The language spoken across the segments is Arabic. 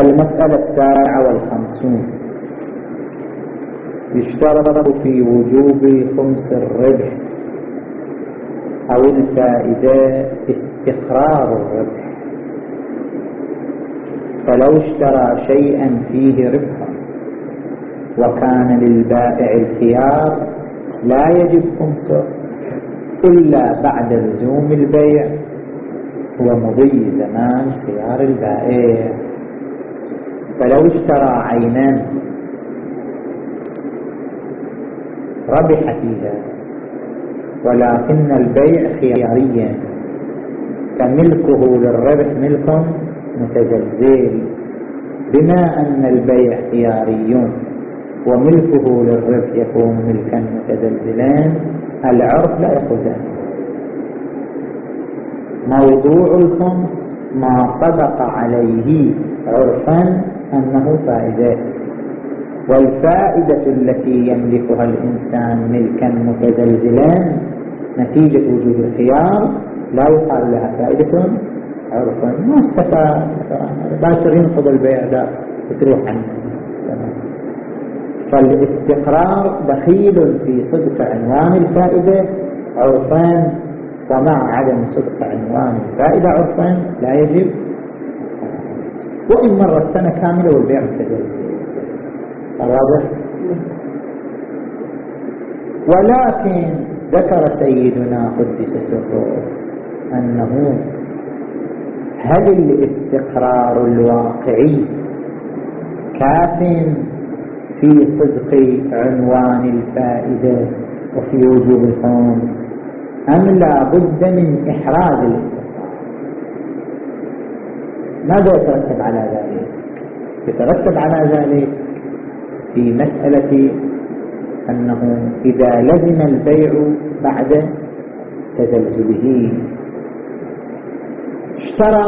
المسألة السابعة والخمسون. يشترط في وجوب خمس الربح أو الفائدة استقرار الربح. فلو اشترى شيئا فيه ربحا وكان للبائع الخيار لا يجب خمسه. إلا بعد لزوم البيع. ومضي زمان خيار البائع. فلو اشترى عينا. ربح فيها ولكن البيع خياريا. فملكه للربح ملك متزلزل. بما أن البيع خياري. وملكه للربح يكون ملكا متزلزلان. العرف لا يأخذه موضوع الخمس ما صدق عليه عرفا أنه فائدة. والفائدة التي يملكها الإنسان ملكا متزلزلا نتيجة وجود الخيار لا يقال لها فائدة عرفا. ما استفاد باكر ينقض البيع ذا وتروح عنه. فالاستقرار دخيل في صدق عنوان الفائدة. عرفان ومع عدم صدق عنوان الفائدة عرفان لا يجب. وإن مرت سنة كاملة والبيع متزلزل واضح؟ ولكن ذكر سيدنا قدس سره أنه هل الاستقرار الواقعي كاف في صدق عنوان الفائدة وفي وجوب الخمس أم لا بد من إحراز الاستقرار ماذا يترتب على ذلك؟ يترتب على ذلك في مسألة أنه إذا لزم البيع بعد تزلزله اشترى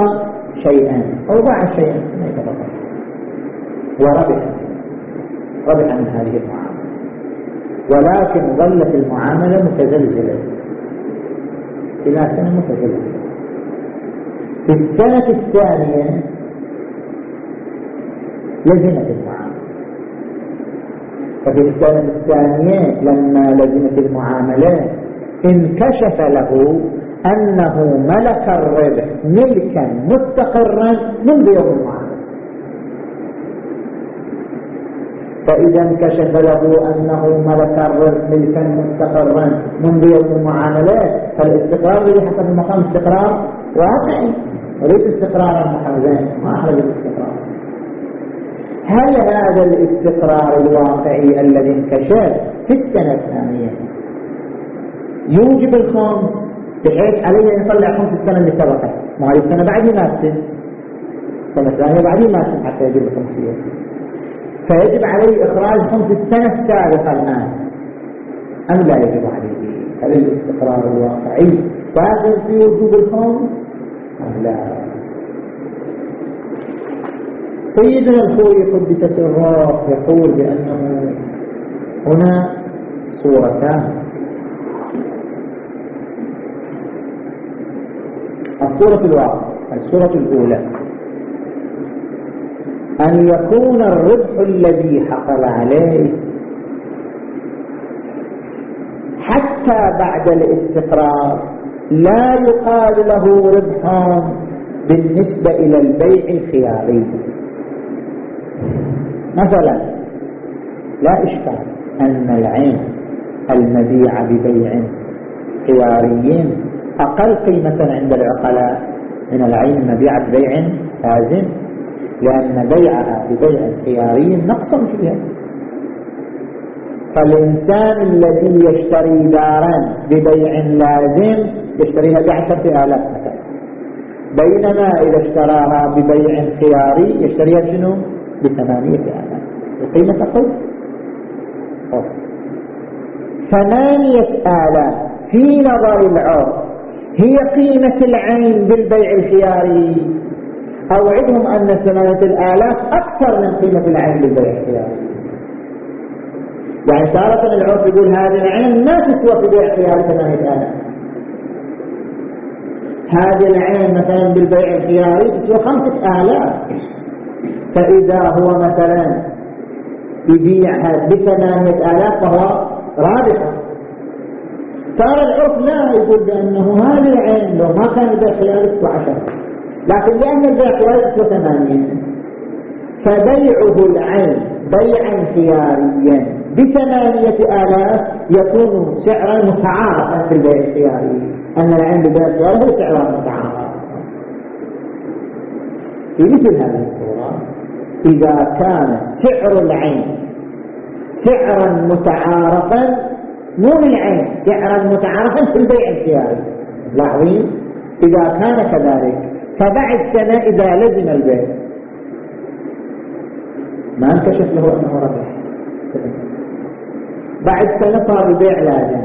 شيئا أو باع شيئا وربح. ربح من هذه المعاملة. ولكن ظلت المعاملة متزلزلة. إلى سنة متزلزلة. في السنة الثانية لزمت المعاملة. ففي السنة الثانية لما لزمت المعاملات انكشف له أنه ملك الربح ملكا مستقرا منذ يوم المعاملة. فإذا انكشف له أنه ملك الربح ملكا مستقرا منذ يوم المعاملات فالاستقرار الذي حصل في المقام استقرار واقعي. وليس استقرارا محرزين ما أحرز الاستقرار. هل هذا الاستقرار الواقعي الذي انكشف في السنة الثانية؟ يوجب الخمس بحيث عليه أن يطلع خمس السنة اللي سبقت. ما هذه السنة بعد ما السنة الثانية بعد ما حتى يجب الخمسية. فيجب عليه إخراج خمس السنة السابقة الآن أم لا يجب عليه؟ هل الاستقرار الواقعي كافر في وجوب الخمس أم لا. سيدنا الخوي قدس سره يقول بأنه هنا صورتان. الصورة الواقع الصورة الأولى. أن يكون الربح الذي حصل عليه حتى بعد الاستقرار لا يقال له ربح بالنسبة إلى البيع الخياري. مثلا لا إشكال أن العين المبيع ببيع خياري أقل قيمة عند العقلاء. من العين المبيعة ببيع لازم لأن بيعها ببيع خياري نقصا فيها فالإنسان الذي يشتري دارا ببيع لازم يشتريها بعشرة آلاف مثلا. بينما إذا اشتراها ببيع خياري يشتريها شنو؟ بثمانية آلاف القيمة تقل ثمانية آلاف في نظر العرف هي قيمة العين بالبيع الخياري. أوعدهم أن ثمانية الآلاف أكثر من قيمة العين بالبيع الخياري يعني تارة العرف يقول هذه العين ما تسوى في بيع خياري ثمانية آلاف هذه العين مثلا بالبيع الخياري تسوى خمسة آلاف. فإذا هو مثلا يبيعها بثمانية آلاف فهو رابحة. صار العرف لا يقول بأنه هذه العين لو ما كان البيع خياري تسوى عشرة. لكن لأن البيع تسوى ثمانية فبيعه العين بيعا خياريا. بثمانية آلاف يكون سعرا متعارفا في البيع الخياري. أن العين ببيع هو سعرا متعارف في مثل هذه الصورة إذا كان سعر العين سعرا متعارفا مو للعين سعرا متعارفا في البيع الخياري. لاحظين؟ إذا كان كذلك فبعد سنة إذا لزم البيع. ما انكشف له أنه ربح. بعد سنة صار البيع لازم.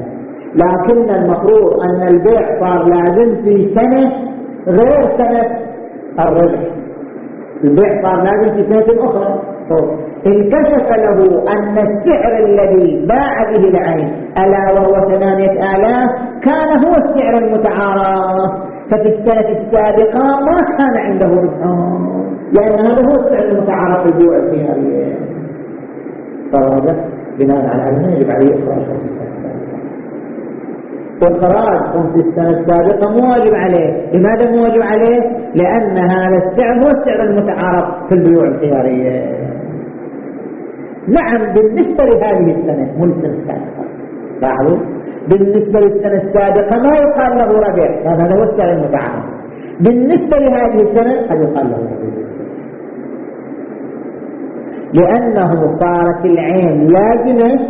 لكن المفروض أن البيع صار لازم في سنة غير سنة الربح. البيع صار لازم في سنة أخرى. انكشف له أن السعر الذي باع به العين ألا وهو ثمانية آلاف كان هو السعر المتعارف ففي السنة السابقة ما كان عنده ربح لأن هذا هو السعر المتعارف في الخيارية صار بناء على هذا يجب عليه إخراج خمس السنة إخراج خمس السنة السابقة مو واجب عليه. لماذا مو واجب عليه؟ لأن هذا السعر هو السعر المتعارف في البيوع الخيارية. نعم بالنسبة لهذه السنة مو للسنة السابقة. لاحظوا؟ بالنسبة للسنة السابقة ما يقال له ربيع. هذا هو السنة المتعامل بالنسبة لهذه السنة قد يقال له ربيع. لأنه صارت العين لازمة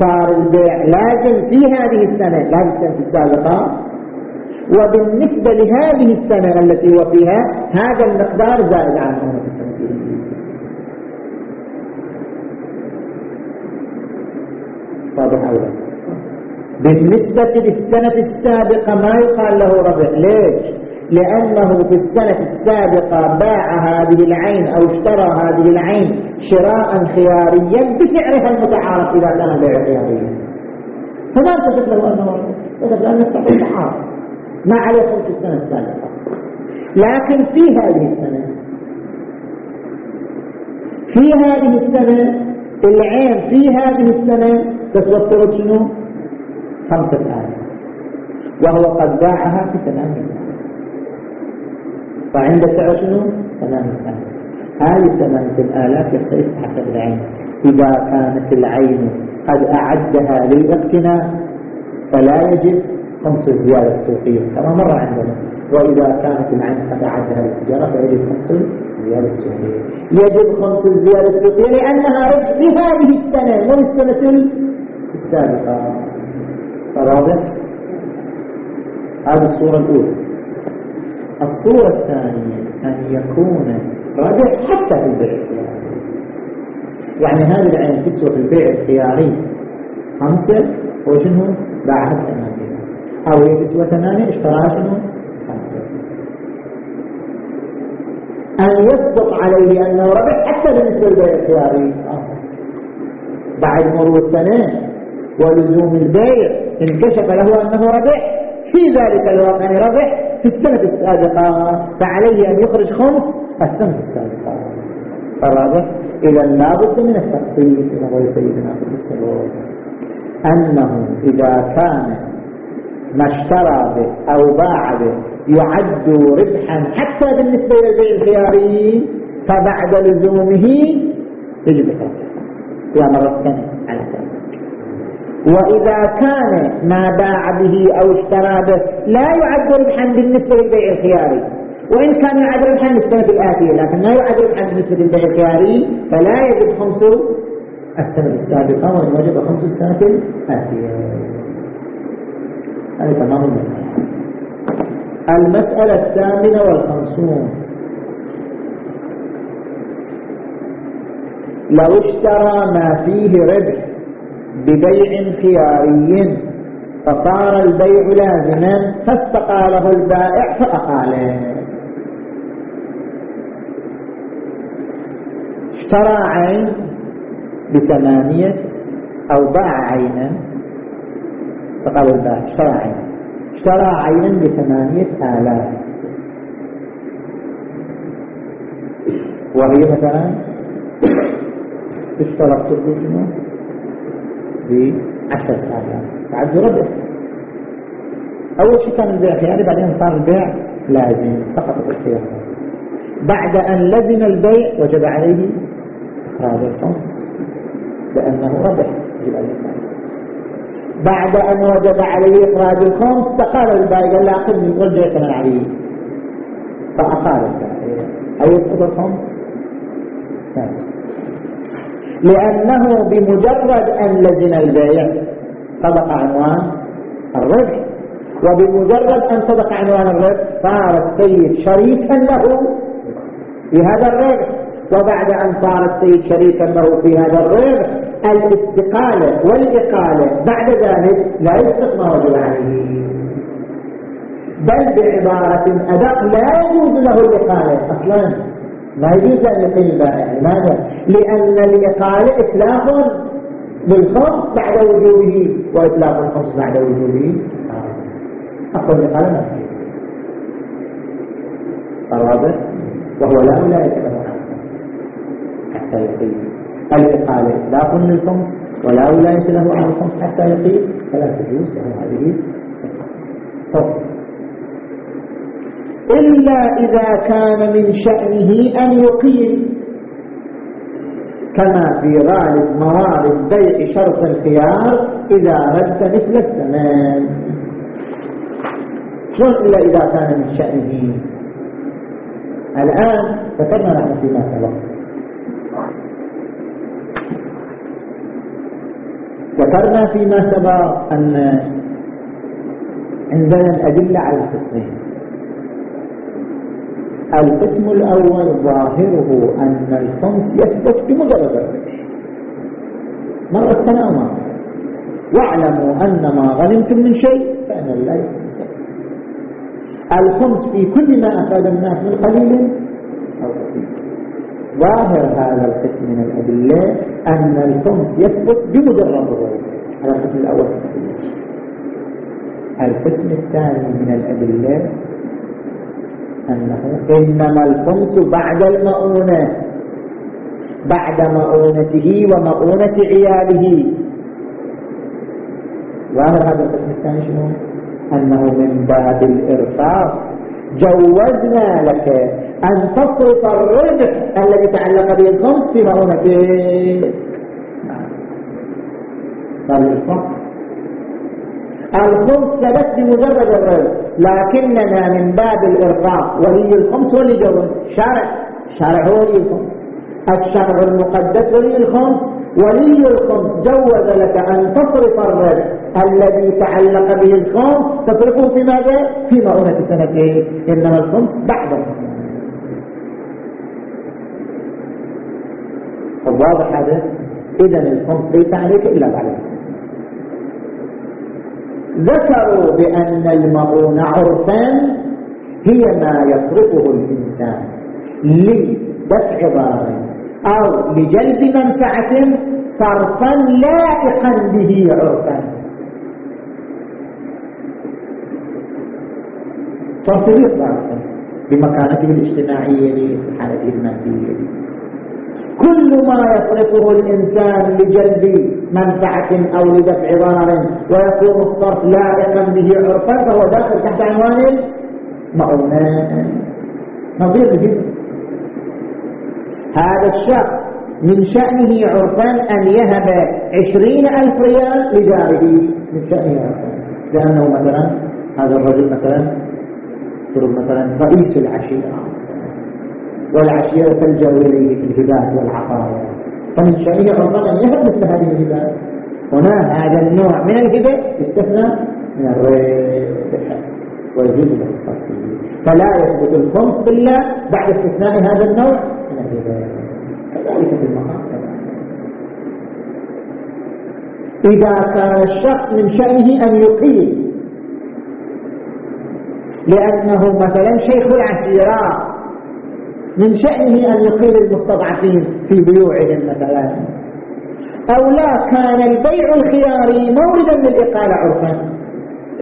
صار البيع لازم في هذه السنة لا في السنة السابقة. وبالنسبة لهذه السنة التي هو فيها هذا المقدار زائد عن السنة واضح أولا بالنسبة للسنة السابقة ما يقال له ربح ليش؟ لأنه في السنة السابقة باع هذه العين أو اشترى هذه العين شراء خياريا بسعرها المتعارف إذا كان بيع خياريا. فما التفت له أنه يجب أن نستطيع التعارف ما عليه في السنة السابقة. لكن في هذه السنة في هذه السنة العين في هذه السنة تسوى الطرق شنو؟ خمسة آلاف. وهو قد باعها في ثمانية فعند سعر شنو؟ ثمانية آلاف. هذه ثمانية الآلاف يختلف حسب العين. إذا كانت العين قد أعدها للاقتناء فلا يجب خمس الزيادة السوقية كما مر عندنا. وإذا كانت العين قد أعدها للتجارة فيجب خمس الزيادة السوقية يجب خمس الزيادة السوقية لأنها ربح بهذه السنة مو السنة السابقة. واضح؟ هذه الصورة الأولى. الصورة الثانية أن يكون ربح حتى في البيع الخياري. يعني هذه العين تسوى في البيع الخياري. خمسة وشنو؟ باعها ثمانية. أو هي تسوى ثمانية اشتراها شنو خمسة أن يصدق عليه أنه ربح حتى بالنسبة للبيع الخياري. بعد مرور سنة ولزوم البيع انكشف له أنه ربح. في ذلك الوقت يعني ربح في السنة السابقة. فعليه أن يخرج خمس السنة السابقة. الرابع إذا لابد من التقسيم إلى غير سيدنا في السبب أنه إذا كان ما اشترى به أو باع به يعد ربحا حتى بالنسبة إلى البيع الخياري فبعد لزومه يجب إذا مرت سنة على سنة وإذا كان ما باع به أو اشترى به لا يعد ربحا بالنسبة للبيع الخياري. وإن كان يعد ربحا للسنة الآتية لكن لا يعد ربحا بالنسبة للبيع الخياري فلا يجب خمس السنة السابقة وإن وجب خمس السنة الآتية. هذا تمام المسألة. المسألة الثامنة والخمسون. لو اشترى ما فيه ربح ببيع خياري فصار البيع لازما فاستقاله البائع فأقاله. اشترى عين بثمانية أو باع عينا استقال البائع اشترى عين. اشترى عينا بثمانية آلاف. وهي مثلا اشترى شنو بعشرة آلاف. تعد ربح أول شيء كان البيع خياري بعدين صار البيع لازم فقط الاختيار. بعد أن لزم البيع وجب عليه إخراج الخمس لأنه ربح. يجب عليه بعد أن وجب عليه إخراج الخمس فقال البائع قال لا أخذني رجع ثمن عليه البائع أي يسقط الخمس؟ لأنه بمجرد أن لزم البيع صدق عنوان الربح وبمجرد أن صدق عنوان الربح صار السيد شريكا له في هذا الربح وبعد أن صار السيد شريكا له في هذا الربح الاستقالة والإقالة بعد ذلك لا وجب عليه بل بعبارة أدق لا يجوز له الإقالة أصلا. ما يجوز أن يقيم البائع لماذا؟ لأن الإقالة إتلاف للخمس بعد وجوبه وإتلاف الخمس بعد وجوبه أصلا الإقالة ما واضح؟ وهو لا له حتى يقيم. الإقالة. إطلاق للخمس ولا ولاية له على الخمس حتى يقيم فلا تجوز له هذه. إلا إذا كان من شأنه أن يقيم كما في غالب موارد بيع شرط الخيار إذا رد مثل الثمان شلون إلا إذا كان من شأنه. الآن ذكرنا نحن فيما سبق. ذكرنا فيما سبق أن عندنا الأدلة على قسمين القسم الأول ظاهره أن الخمس يثبت بمجرد الربح. مرة واعلموا أن ما غنمتم من شيء لا يكون الخمس في كل ما أفاد الناس من قليل أو كثير. ظاهر هذا القسم من الأدلة أن الخمس يثبت بمجرد الربح هذا القسم الأول. القسم الثاني من الأدلة أنه إنما الخمس بعد المؤونة بعد مؤونته ومؤونة عياله. ظاهر هذا القسم الثاني شنو؟ أنه من باب الإرفاق جوزنا لك أن تصرف الربح الذي تعلق به الخمس في مؤونته باب الإرفاق الخمس ثبت بمجرد الربح لكننا من باب الإرفاق ولي الخمس ولي جوز شارع شارع ولي الخمس. الشرع المقدس ولي الخمس. ولي الخمس. جوز لك أن تصرف الربح الذي تعلق به الخمس. تصرفه في ماذا؟ في مؤونة سنتين إنما الخمس بعد واضح هذا. إذا الخمس ليس عليك إلا بعد. ذكروا بأن المؤونة عرفا هي ما يصرفه الإنسان لدفع ضرر أو لجلب منفعة صرفا لائقا به عرفا. صرف ضرفا بمكانته الاجتماعية في حالته المادية. كل ما يصرفه الإنسان لجلب منفعة أو لدفع ضرر ويكون الصرف لائقا به عرفا فهو داخل تحت عنوان المؤونات نظير به هذا الشخص من شأنه عرفا أن يهب عشرين ألف ريال لجاره. من شأنه عرفا. لأنه مثلا هذا الرجل مثلا مثلا رئيس العشيرة. والعشيرة تلجأ إليه في الهبات والعطايا فمن شأنه عرفا أن يهب مثل هذه الهبات. هنا هذا النوع من الهبة يستثنى من له الصرف فلا يثبت الخمس بالله بعد استثناء هذا النوع من الهبة كذلك في المقام. إذا كان الشخص من شأنه أن يقيم لأنه مثلا شيخ العشيرة من شأنه أن يقيل المستضعفين في بيوعهم مثلا. أو لا كان البيع الخياري موردا للإقالة عرفا.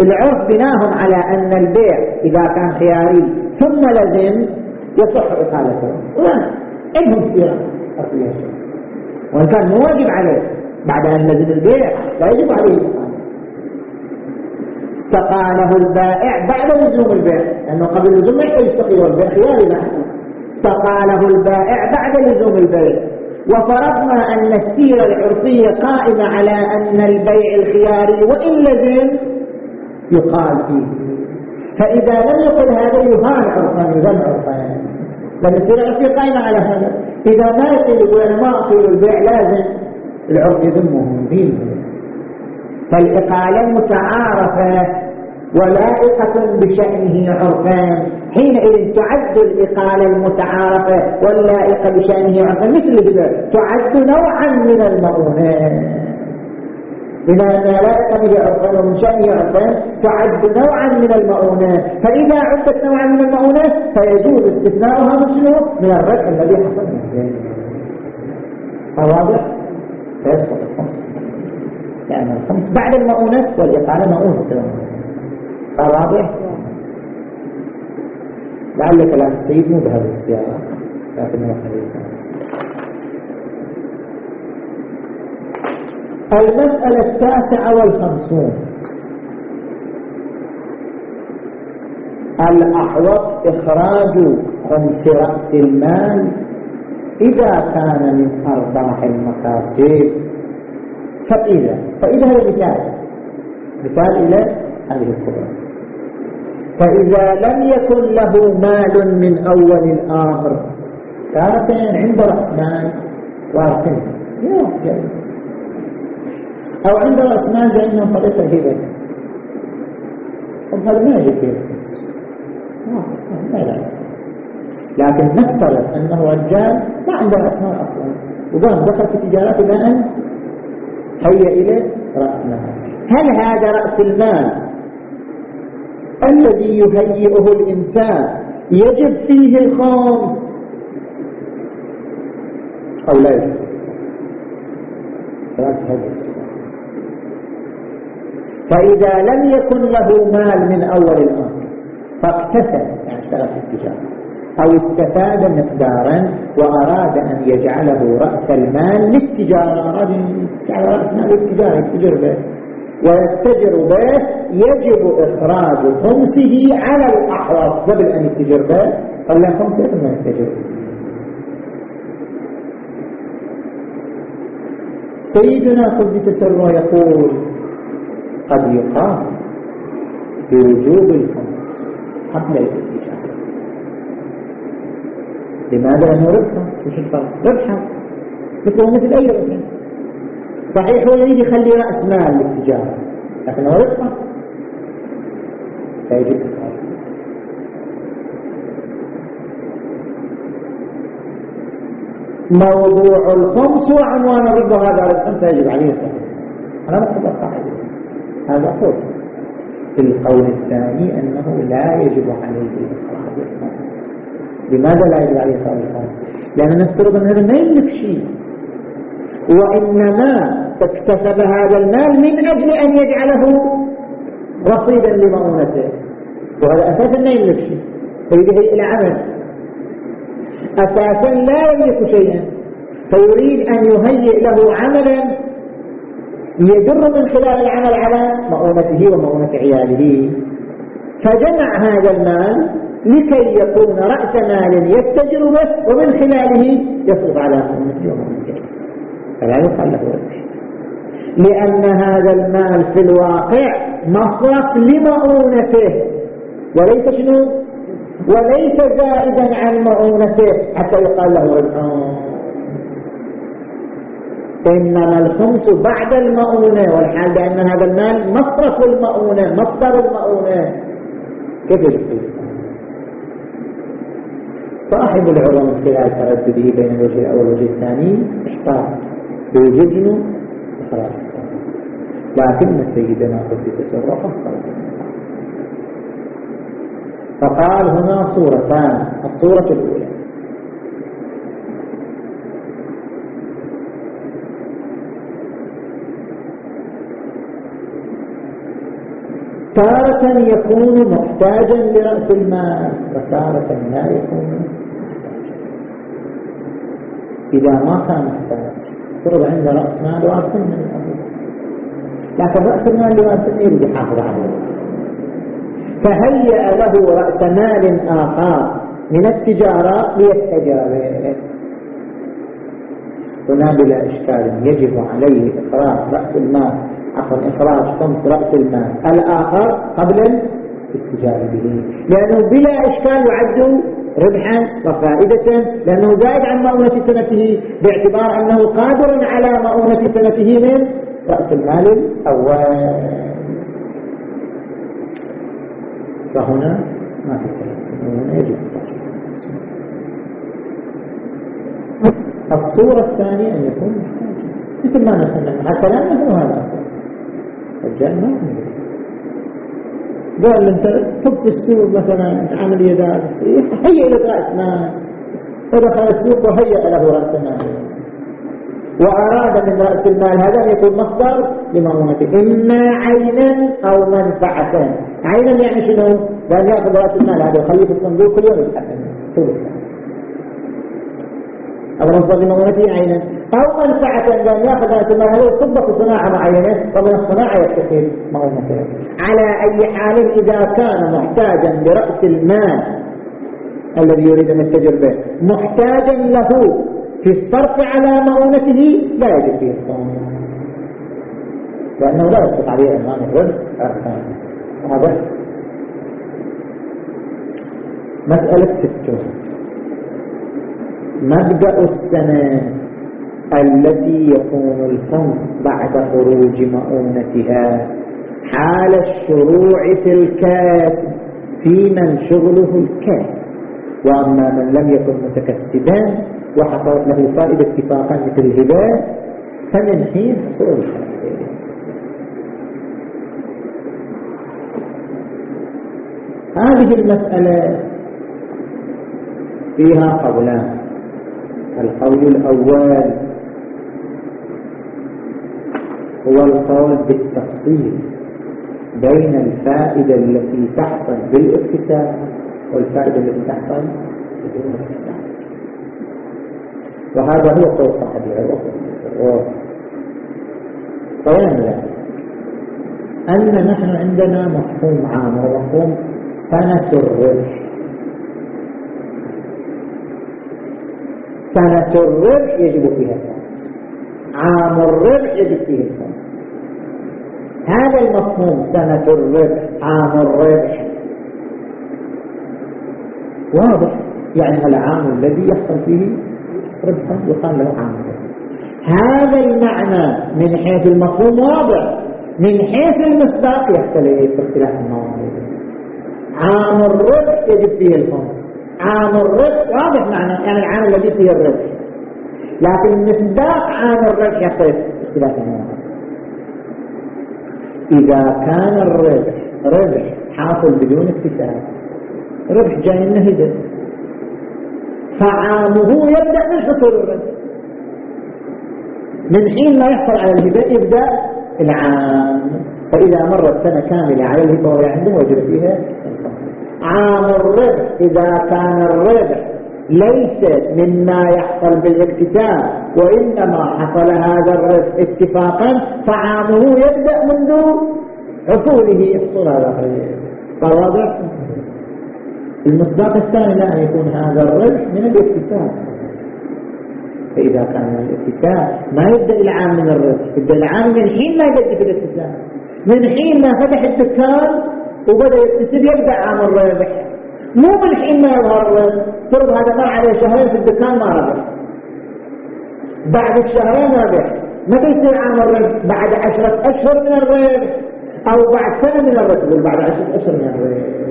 العرف بناهم على أن البيع إذا كان خياري ثم لزم يصح إقالته. عندهم سيرة وإن كان مو واجب عليه بعد أن لزم البيع لا يجب عليه استقاله البائع بعد لزوم البيع لأنه قبل لزوم ما يستقيل البيع خياري بعد. استقاله البائع بعد لزوم البيع. وفرضنا أن السيرة العرفية قائمة على أن البيع الخياري وإن لزم يقال فيه. فإذا لم يقل هذا يهان عرفا يذم عرفا لأن السيرة العرفية قائمة على هذا. إذا ما يقول يقول أنا ما أقول البيع لازم العرف يذمه فيه فالإقالة متعارفة. ولائقة بشأنه عرفان. حينئذ تعد الإقالة المتعارفة واللائقة بشأنه عرفان. مثل كذا تعد نوعا من المؤونات. بما أنها لائقة به عرفان ومن شأنه عرفان تعد نوعا من المؤونات. فإذا عدت نوعا من المؤونات فيجوز استثناؤها من؟ من الربح الذي حصل منه واضح؟ فيسقط الخمس. لأن الخمس بعد المؤونات والإقالة مؤونة. واضح لعل كلام السيد مو بهذا السياق لكنه المسألة التاسعة والخمسون. الأحوط إخراج خمس رأس المال إذا كان من أرباح المكاسب فإذا فإذا هو مثال. مثال إلى هذه القدرة فإذا لم يكن له مال من أول الآخر كان عند رأس مال واحد أو عند رأس مال لأنه طريقة هبة هذا ما يجب لكن نفترض أنه رجال ما عنده رأس مال أصلا. وقام دخل في تجارات بناء هيا إلى رأس مال هل هذا رأس المال الذي يهيئه الإنسان. يجب فيه الخامس. أو لا. يجب فإذا لم يكن له مال من أول الأمر فاكتسب يعني اشتغل في التجارة. أو استفاد مقدارا وأراد أن يجعله رأس المال للتجارة. أراد أن يجعل رأس مال للتجارة يتجر ويتجر به يجب إخراج خمسه على الأحوط قبل أن يتجر به قال له خمسة ثم يتجر. سيدنا قدس سره يقول قد يقام بوجوب الخمس قبل الاتجار. لماذا لأنه ربحا مش الفرق. ربحا مثل مثل أي ربح؟ صحيح هو يريد يخلي رأس مال للتجارة لكن هو ربحا فيجب موضوع الخمس وعنوان الربا هذا ربح فيجب عليه الصحيح أنا مقتضى القاعدة هذا قول القول الثاني أنه لا يجب عليه إخراج الخمس لماذا لا يجب عليه إخراج الخمس؟ لأن نفترض أنه ما يملك شيء وإنما اكتسب هذا المال من أجل أن يجعله رصيدا لمؤونته وهذا أساسا ما يملك شيء فيجب إلى عمل. أساسا لا يملك شيئا فيريد أن يهيئ له عملا يجر من خلال العمل على مؤونته ومؤونة عياله. فجمع هذا المال لكي يكون رأس مال يتجر به ومن خلاله يصرف على مؤونته ومؤونته. فلا يقال له ربح لأن هذا المال في الواقع مصرف لمؤونته وليس شنو؟ وليس زائدا عن مؤونته حتى يقال له ربح إنما الخمس بعد المؤونة والحال بأن هذا المال مصرف المؤونة مصدر المؤونة كيف يجب؟ صاحب العلوم خلال تردده بين الوجه الأول والوجه الثاني احتاط بوجود إخراج. لكن سيدنا قدس سره فصل. فقال هنا صورتان الصورة الأولى. تارة يكون محتاجا لرأس المال وتارة لا يكون إذا ما كان محتاج فرض عنده رأس مال وارث من لكن رأس المال وارث يريد يحافظ عليه. فهيأ له رأس مال آخر من التجارة ليتجر به هنا بلا إشكال يجب عليه إخراج رأس المال عفوا إخراج خمس رأس المال. الآخر قبل الاتجار به لأنه بلا إشكال يعد ربحا وفائدة لأنه زائد عن مؤونة سنته باعتبار أنه قادر على مؤونة سنته من رأس المال الأول. فهنا ما في هنا يجب. الصورة الثانية أن يكون مثل ما نتكلم حتى لا نفهم هذا ما قال أنت تب السوق مثلا عمل يدار هيئ لك رأس مال. فدخل السوق وهيئ له رأس مال. وأراد من رأس المال هذا أن يكون مصدر لمؤونته إما عينا أو منفعة. عينا يعني شنو؟ قال يأخذ رأس المال هذا يخليه في الصندوق كل يوم طول هذا مصدر لمؤونته عينا أو منفعة لأن يأخذ هذا يصب في صناعة معينة ومن الصناعة يتخذ مؤونته على أي حال إذا كان محتاجا لرأس المال الذي يريد أن يتجر به محتاجا له في الصرف على مؤونته لا يجب فيه الصوم لأنه لا يصرف عليه أمام الرزق هذا مسألة ستون مبدأ السنة التي يكون الخمس بعد خروج مؤونتها حال الشروع في الكاسب في من شغله الكاسب وأما من لم يكن متكسبا وحصلت له فائدة اتفاقا مثل الهبات فمن حين حصول هذه المسألة فيها قولان. القول الأول هو القول بالتفصيل بين الفائدة التي تحصل بالاكتساب والفائدة التي تحصل بدون الاكتساب وهذا هو قول صاحب العلم. بيان ذلك أن نحن عندنا مفهوم عام ومفهوم سنة الربح سنة الربح يجب فيها عام الربح يجب فيه الخمس هذا المفهوم سنة الربح عام الربح واضح؟ يعني العام الذي يحصل فيه ربحا يقال له عام هذا المعنى من حيث المفهوم واضح. من حيث المصداق يختلف اختلاف المواضيع عام الربح يجب فيه الخمس عام الربح واضح معنى يعني العام الذي فيه الربح لكن مصداق عام الربح يختلف اختلاف المواضيع إذا كان الربح ربح حاصل بدون اكتساب ربح جاي من هدف فعامه يبدأ من حصول الرزق من حين ما يحصل على الهبة يبدأ العام. فإذا مرت سنة كاملة على الهبة وهي عنده وجد فيها عام الربح إذا كان الربح ليس مما يحصل بالاكتساب وإنما حصل هذا الربح اتفاقا فعامه يبدأ منذ حصوله يحصل الربح واضح المصداق الثاني لا يكون هذا الربح من الاكتساب. فإذا كان من الاكتساب ما يبدأ العام من الربح يبدأ العام من حين ما يبدأ في الاكتساب. من حين ما فتح الدكان وبدأ يكتسب يبدأ عام الربح مو من حين ما يظهر فرض هذا مر عليه شهرين في الدكان ما ربح بعد الشهرين ربح متى يصير عام الربح بعد عشرة أشهر من الربح أو بعد سنة من الربح بعد عشرة أشهر من الربح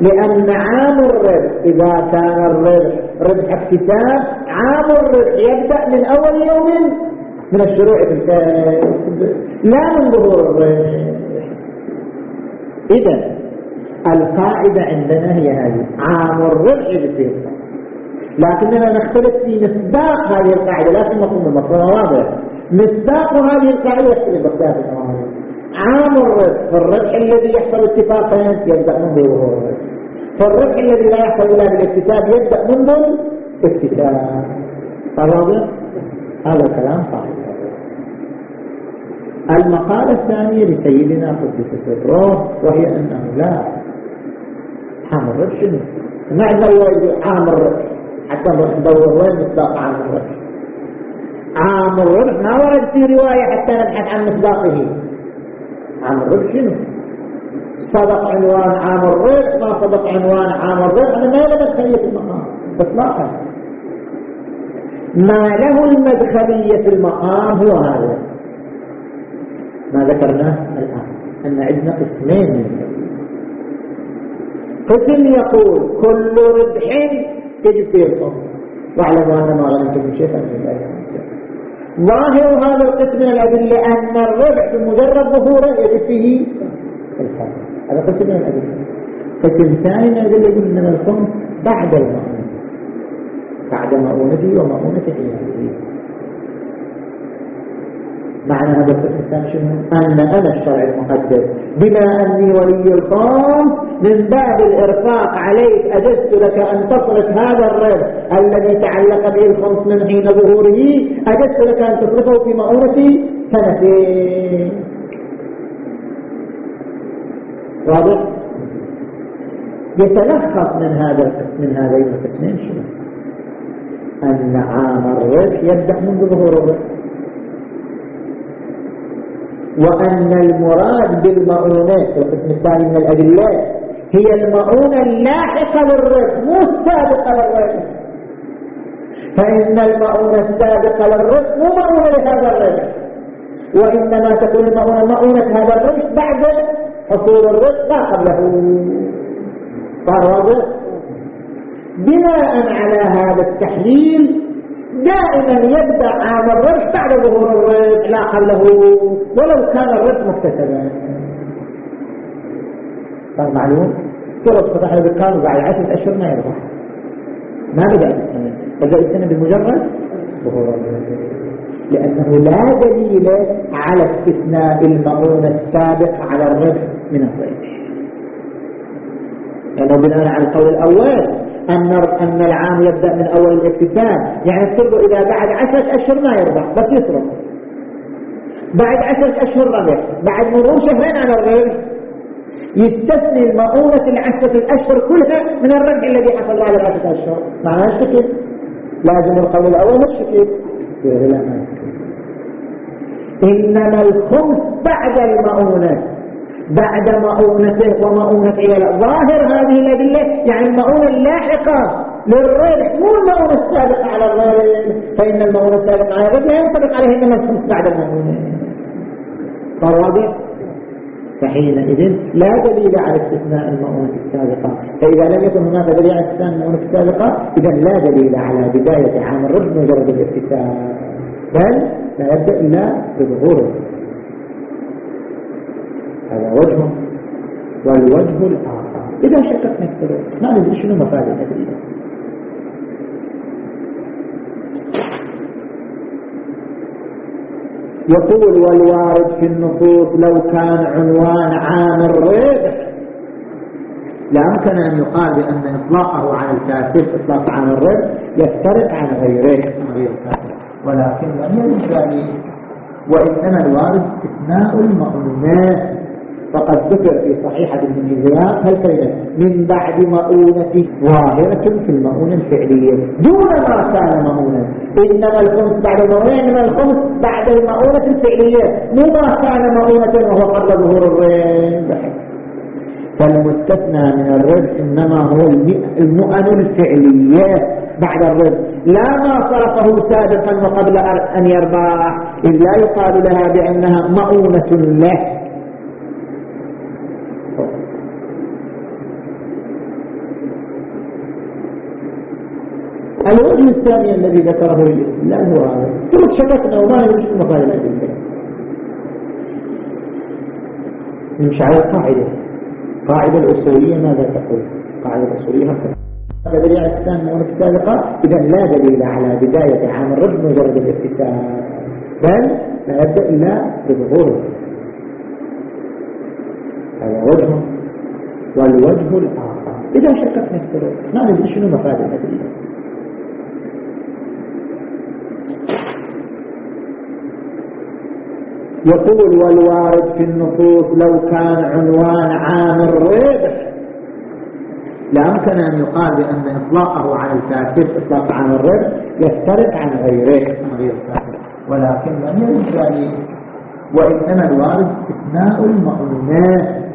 لأن عام الربح إذا كان الربح ربح اكتساب عام الربح يبدأ من أول يوم من الشروع في لا من ظهور الربح إذا القاعدة عندنا هي هذه. عام الربح يجب لكننا نختلف في مصداق هذه القاعدة. لا في مفهوم المفهوم واضح. مصداق هذه القاعدة يختلف باختلاف عام الربح الربح الذي يحصل اتفاقا يبدأ منذ ظهور الربح فالربح الذي لا يحصل إلا بالاكتساب يبدأ منذ الاكتساب. واضح؟ هذا الكلام صحيح. المقالة الثانية لسيدنا قدس سره وهي أنه لا. عام الربح شنو ما عندنا عام الربح حتى ندور وين مصداق عام الربح عام الربح ما ورد في رواية حتى نبحث عن مصداقه. عام الربح شنو صدق عنوان عام الربح ما صدق عنوان عام الربح أنا ما له مدخلية في المقام. إطلاقا. ما له المدخلية في المقام هو هذا. ما ذكرناه الآن أن عندنا قسمين من قسم يقول كل ربح يجب فيه الخمس واعلموا أن ما غنمتم من شيء فمن ظاهر هذا القسم من الأدلة أن الربح بمجرد ظهوره يجب فيه الخمس هذا قسم من الأدلة. قسم ثاني من الأدلة يقول أن الخمس بعد المؤونة بعد مؤونته ومؤونة عياله معنى هذا الثاني شنو؟ أن أنا الشرع المقدس بما أني ولي الخمس من باب الإرفاق عليك أجزت لك أن تصرف هذا الرب الذي تعلق به الخمس من حين ظهوره أجزت لك أن تصرفه في مؤونة سنتين واضح؟ يتلخص من هذا من هذين القسمين شنو؟ أن عام الربح يبدأ منذ ظهور وأن المراد بالمؤونات القسم الثاني من الأدلة هي المؤونة اللاحقة للرزق مو السابقة للرزق. فإن المؤونة السابقة للرزق مو مؤونة لهذا الرزق. وإنما تكون المؤونة مؤونة هذا الرزق بعد حصول الرزق لا قبله. صار بناء على هذا التحليل دائما يبدأ عام الربح بعد ظهور الربح لا قبله ولو كان الربح مكتسبا. صار معلوم؟ فرص فتح الدكان وبعد عشرة أشهر ما يربح ما بدأ السنة بدأ السنة بمجرد ظهور لأنه لا دليل على استثناء المؤونة السابق على الربح من الربح لأنه بناء على القول الأول أن أن العام يبدأ من أول الاكتساب يعني افترضوا إذا بعد عشرة أشهر ما يربح بس يصرف بعد عشرة أشهر ربح بعد مرور شهرين على الربح يستثني المؤونة العشرة الأشهر كلها من الربح الذي حصل بعد عشرة أشهر. معناها الشكل؟ لازم القول الأول الشكل. لا إنما الخمس بعد المؤونة. بعد مؤونته ومؤونة عياله ظاهر هذه الأدلة يعني المؤونة اللاحقة للربح مو المؤونة السابقة على الربح فإن المؤونة السابقة على الربح لا ينطبق عليه إنما الخمس بعد المؤونة صار واضح؟ فحينئذ لا دليل على استثناء المؤونة السابقة. فإذا لم يكن هناك دليل على استثناء المؤونة السابقة إذا لا دليل على بداية عام الربح مجرد الاكتساب بل لا يبدأ إلا بظهور هذا وجه والوجه الآخر. إذا شكت نكتبه ما ندري شنو مفاد الأدلة؟ يقول والوارد في النصوص لو كان عنوان عام الربح لا يمكن أن يقال بأن إطلاقه على الكاتب إطلاق عام الربح يفترق عن غيره غير الكاتب ولكن لم يرد ذلك. وإنما الوارد استثناء المؤمنات فقد ذكر في صحيحة ابن ميزان هالكلمة من بعد مؤونة ظاهرة في المؤونة الفعلية. دون ما كان مؤونة. إنما الخمس بعد المؤونة إنما الخمس بعد المؤونة الفعلية. مو ما كان مؤونة وهو قبل ظهور الربح فالمستثنى من الربح إنما هو المؤن الفعلية بعد الربح لا ما صرفه سابقا وقبل أن يرباح إذ لا يقال لها بأنها مؤونة له. الوجه الثاني الذي ذكره الاستدلال هو هذا. ثم شككنا وما شو مفاد الأدلة نمشي على قاعدة. قاعدة الأصولية ماذا تقول؟ قاعدة الأصولية هكذا. دليل على الإسلام السابقة إذا لا دليل على بداية عام الرد مجرد الاكتساب بل لا يبدأ إلا بظهوره. هذا وجه والوجه الآخر. إذا شكت نفسه ما ندري شنو مفاد الأدلة يقول والوارد في النصوص لو كان عنوان عام الربح لأمكن أن يقال بأن إطلاقه عن الكاتب إطلاق عام الربح يفترق عن غيره غير ولكن لم يرد ذلك وإنما الوارد استثناء المؤونات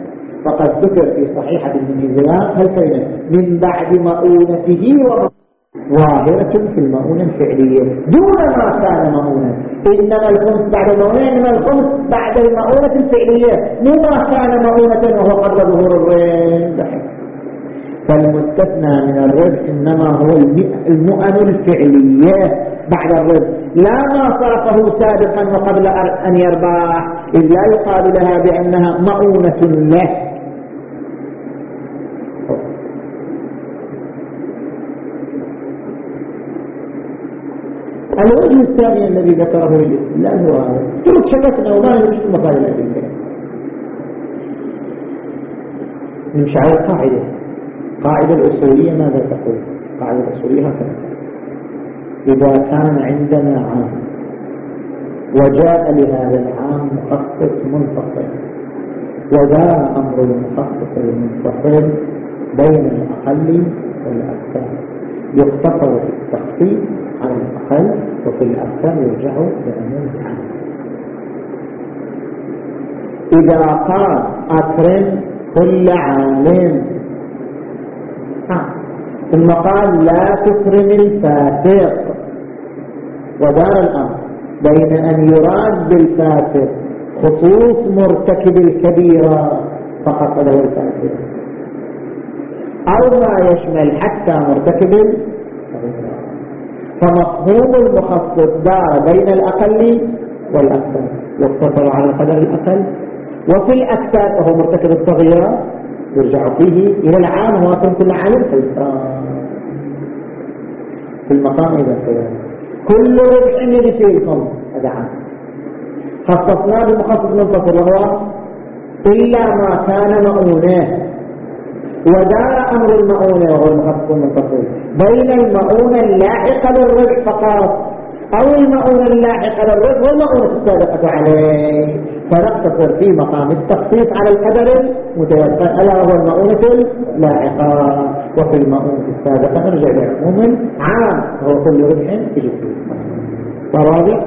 فقد ذكر في صحيحة ابن زياد هل من بعد مؤونته ومؤونته ظاهرة في المؤونة الفعلية. دون ما كان مؤونة إنما الخمس بعد المؤونة إنما الخمس بعد المؤونة الفعلية. مما كان مؤونة وهو قبل ظهور الربح فالمستثنى من الربح إنما هو المؤن الفعلية بعد الربح لا ما صرفه سابقا وقبل أن يرباح إذ لا يقال لها بأنها مؤونة له. الوجه الثاني الذي ذكره الاستدلال هو هذا. قلت شكتنا وما نمشي مقال الأدلة نمشي على قاعدة. قاعدة الأصولية ماذا تقول؟ قاعدة الأصولية هكذا. إذا كان عندنا عام وجاء لهذا العام مخصص منفصل ودار أمر المخصص المنفصل بين الأقل والأكثر. يقتصر في التخصيص على الأقل وفي الأكثر يرجع العام إذا قال أكرم كل عالم ثم قال لا تكرم الفاسق. ودار الأمر. بين أن يراد بالفاسق خصوص مرتكب الكبيرة فقط له الفاسق. أو ما يشمل حتى مرتكب فمفهوم المخصص دار بين الأقل والأكثر. واقتصر على القدر الأقل. وفي الأكثر وهو مرتكب الصغيرة يرجع فيه إلى العام واصل كل عام في المقام إذا كل ربع فيه الخمس هذا عام. خصصناه بمخصص منفصل وهو إلا ما كان مؤونه ودار أمر المؤونة وهو المخصص المنفصل بين المؤونة اللاحقة للربح فقط أو المؤونة اللاحقة للربح والمؤونة السابقة عليه. فنقتصر في مقام التخصيص على القدر المتوفى ألا وهو المؤونة اللاحقة. وفي المؤونة السابقة نرجع لعموم عام وهو كل ربح في جسد صار واضح؟